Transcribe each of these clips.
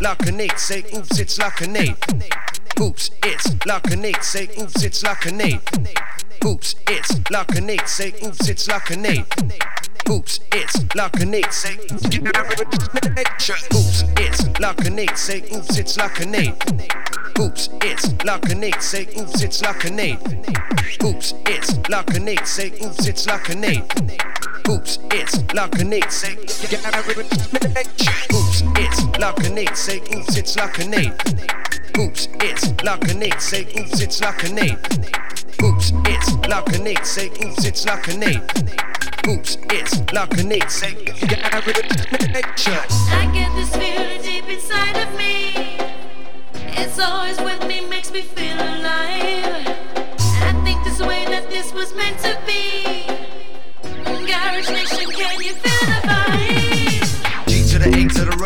lekker neat say oops, it's lekker nee. Oops, it's lekker niet, say oops, it's lekker nee. Oops, it's lekker niet, say Oops it's lekker nee. Oops, it's lekker niet, say oops, it's lekker neat say Oops, it's lekker nee. Oops, it's lekker niet, say oops, it's lekker nee. Oops, it's lekker niet, say oops, it's lekker nee. Oops! it's la connect. Say, Oops! it's la connect. Say, Oops, it's la connect. Oops! it's la connect. Say, Oops, it's la connect. Oops! it's la connect. Say, Oops, it's la connect. Oops! it's la connect. Say, I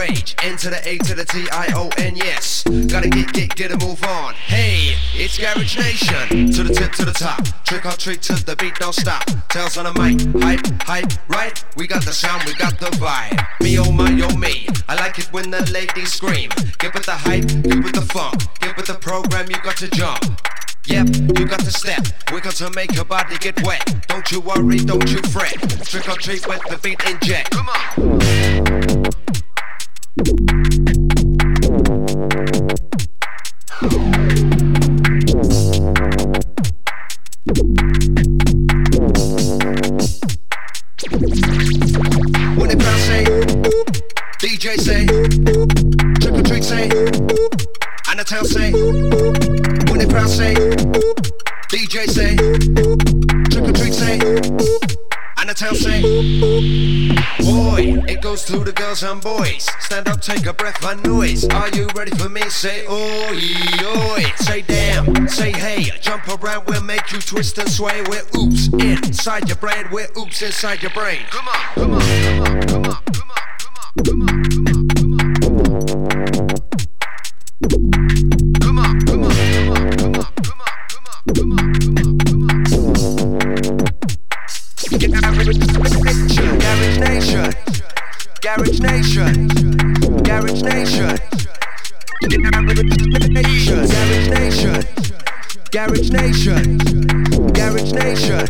rage, N to the A to the T I O N. Yes, gotta get get get a move on. Hey, it's Garage Nation. To the tip to the top, trick or treat to the beat, don't stop. Tails on the mic, hype hype right. We got the sound, we got the vibe. Me oh my oh me, I like it when the ladies scream. Get with the hype, get with the funk, get with the program. You got to jump. Yep, you got to step. To make your body get wet. Don't you worry, don't you fret. Trick or treat with the beat inject. Come on. DJ say, trick or treat say, and the town say, when the crowd say, DJ say, trick or treat say, and the town say, boy, it goes to the girls and boys. Stand up, take a breath, and noise. Are you ready for me? Say oi, oi. Say damn, say hey. Jump around, we'll make you twist and sway. We're oops inside your brain. We're oops inside your brain. Come on, come on, come on, come on, come on, come on, come on, Garage Nations, Garage Nation, Garage Nation, Garage Nation, Garage Nation, Garage Nation,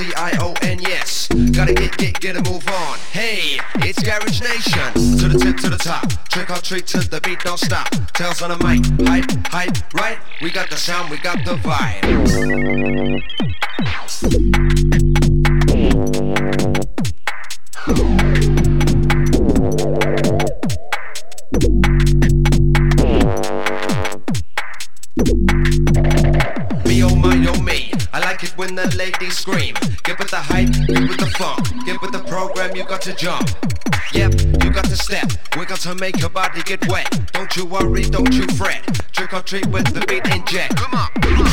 A to T I O N. Yes, gotta get get get a move on. Hey, it's Garage Nation. To the tip to the top, trick or treat to the beat, don't stop. Tails on the mic, hype hype right. We got the sound, we got the vibe. The ladies scream. Get with the hype, get with the funk, get with the program. You got to jump. Yep, you got to step. Going to make your body get wet. Don't you worry, don't you fret. Trick or treat with the beat inject. On, come on, come on,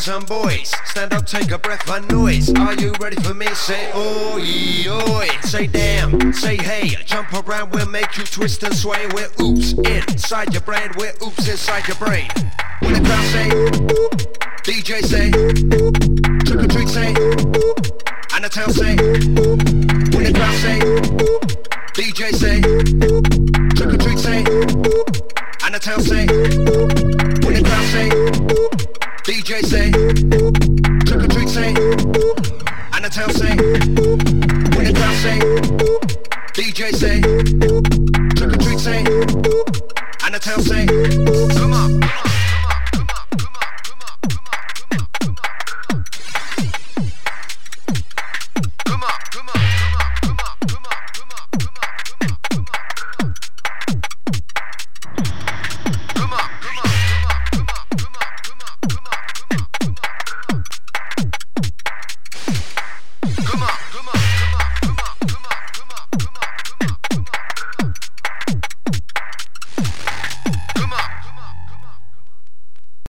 girls and boys. Stand up, take a breath, and noise. Are you ready for me? Say oi, oi. Say damn, say hey. Jump around, we'll make you twist and sway. We're oops inside your brain. We're oops inside your brain. When the crowd say, DJ say, they say. Trick or treat say, And the town say, When the crowd say, DJ say, Trick or treat say, And the town say.